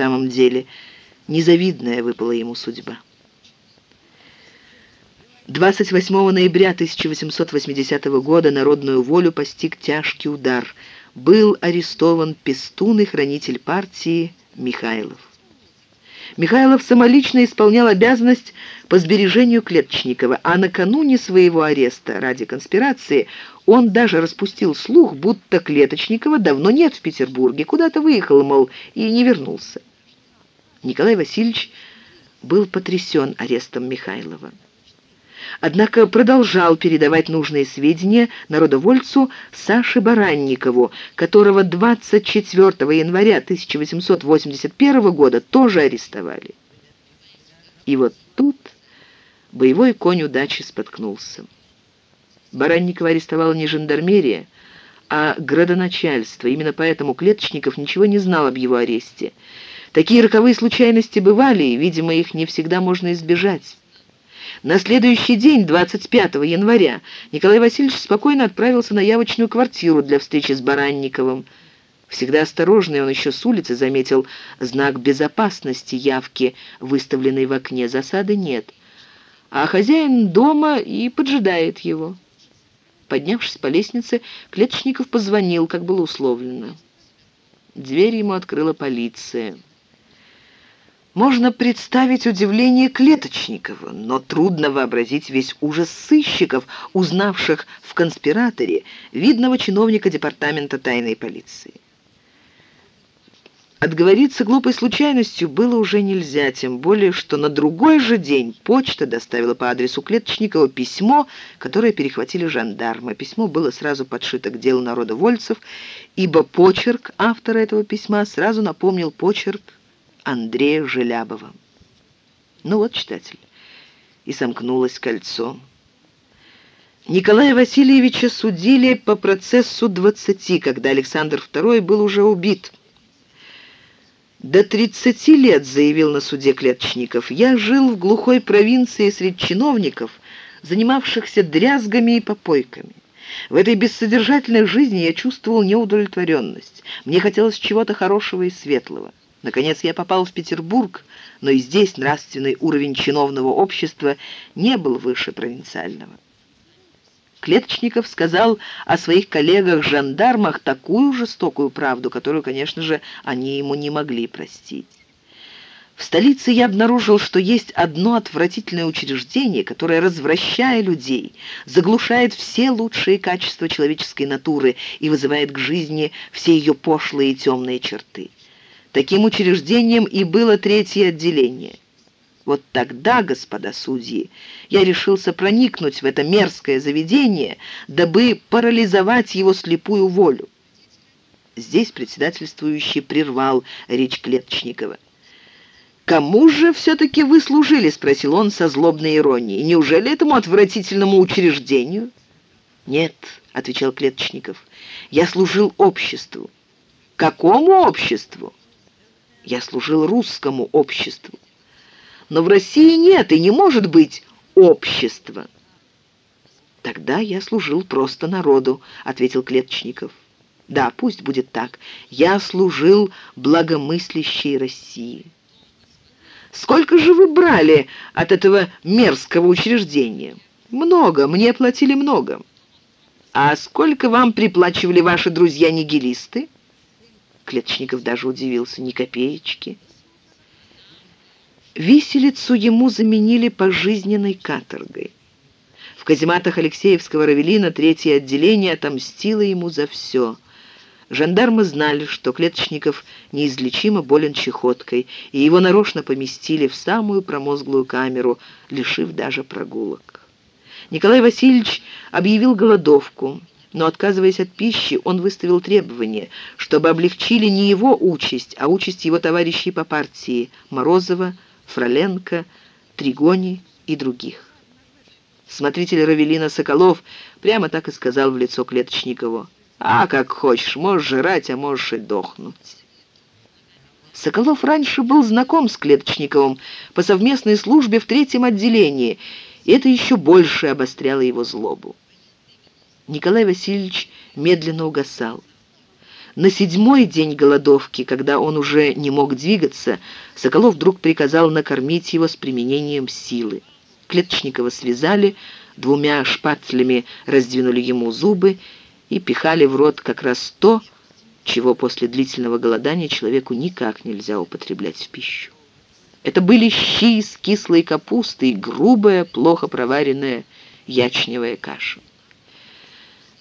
самом деле незавидная выпала ему судьба. 28 ноября 1880 года народную волю постиг тяжкий удар. Был арестован пестун и хранитель партии Михайлов. Михайлов самолично исполнял обязанность по сбережению Клеточникова, а накануне своего ареста ради конспирации он даже распустил слух, будто Клеточникова давно нет в Петербурге, куда-то выехал, мол, и не вернулся. Николай Васильевич был потрясен арестом Михайлова однако продолжал передавать нужные сведения народовольцу Саше Баранникову, которого 24 января 1881 года тоже арестовали. И вот тут боевой конь удачи споткнулся. Баранникова арестовала не жандармерия, а градоначальство. Именно поэтому Клеточников ничего не знал об его аресте. Такие роковые случайности бывали, и, видимо, их не всегда можно избежать. На следующий день, 25 января, Николай Васильевич спокойно отправился на явочную квартиру для встречи с Баранниковым. Всегда осторожный, он еще с улицы заметил знак безопасности явки, выставленный в окне. Засады нет. А хозяин дома и поджидает его. Поднявшись по лестнице, Клеточников позвонил, как было условлено. Дверь ему открыла полиция. Можно представить удивление Клеточникова, но трудно вообразить весь ужас сыщиков, узнавших в конспираторе видного чиновника департамента тайной полиции. Отговориться глупой случайностью было уже нельзя, тем более, что на другой же день почта доставила по адресу Клеточникова письмо, которое перехватили жандармы. Письмо было сразу подшито к делу народовольцев, ибо почерк автора этого письма сразу напомнил почерк Андрея Желябова. Ну вот, читатель, и сомкнулось кольцо. Николая Васильевича судили по процессу 20, когда Александр II был уже убит. «До 30 лет», — заявил на суде Клеточников, — «я жил в глухой провинции среди чиновников, занимавшихся дрязгами и попойками. В этой бессодержательной жизни я чувствовал неудовлетворенность. Мне хотелось чего-то хорошего и светлого. Наконец я попал в Петербург, но и здесь нравственный уровень чиновного общества не был выше провинциального. Клеточников сказал о своих коллегах-жандармах такую жестокую правду, которую, конечно же, они ему не могли простить. В столице я обнаружил, что есть одно отвратительное учреждение, которое, развращая людей, заглушает все лучшие качества человеческой натуры и вызывает к жизни все ее пошлые и темные черты. Таким учреждением и было третье отделение. Вот тогда, господа судьи, я решился проникнуть в это мерзкое заведение, дабы парализовать его слепую волю. Здесь председательствующий прервал речь Клеточникова. «Кому же все-таки вы служили?» — спросил он со злобной иронией. «Неужели этому отвратительному учреждению?» «Нет», — отвечал Клеточников, — «я служил обществу». «Какому обществу?» Я служил русскому обществу. Но в России нет и не может быть общества. Тогда я служил просто народу, ответил Клеточников. Да, пусть будет так. Я служил благомыслящей России. Сколько же вы брали от этого мерзкого учреждения? Много, мне платили много. А сколько вам приплачивали ваши друзья-нигилисты? Клеточников даже удивился. Ни копеечки. Виселицу ему заменили пожизненной каторгой. В казематах Алексеевского Равелина третье отделение отомстило ему за все. Жандармы знали, что Клеточников неизлечимо болен чехоткой, и его нарочно поместили в самую промозглую камеру, лишив даже прогулок. Николай Васильевич объявил голодовку. Но, отказываясь от пищи, он выставил требование, чтобы облегчили не его участь, а участь его товарищей по партии Морозова, Фроленко, Тригони и других. Смотритель Равелина Соколов прямо так и сказал в лицо Клеточникову. «А, как хочешь, можешь жрать, а можешь и дохнуть». Соколов раньше был знаком с Клеточниковым по совместной службе в третьем отделении, и это еще больше обостряло его злобу. Николай Васильевич медленно угасал. На седьмой день голодовки, когда он уже не мог двигаться, Соколов вдруг приказал накормить его с применением силы. Клеточникова связали, двумя шпателями раздвинули ему зубы и пихали в рот как раз то, чего после длительного голодания человеку никак нельзя употреблять в пищу. Это были щи из кислой капусты и грубая, плохо проваренная ячневая каша.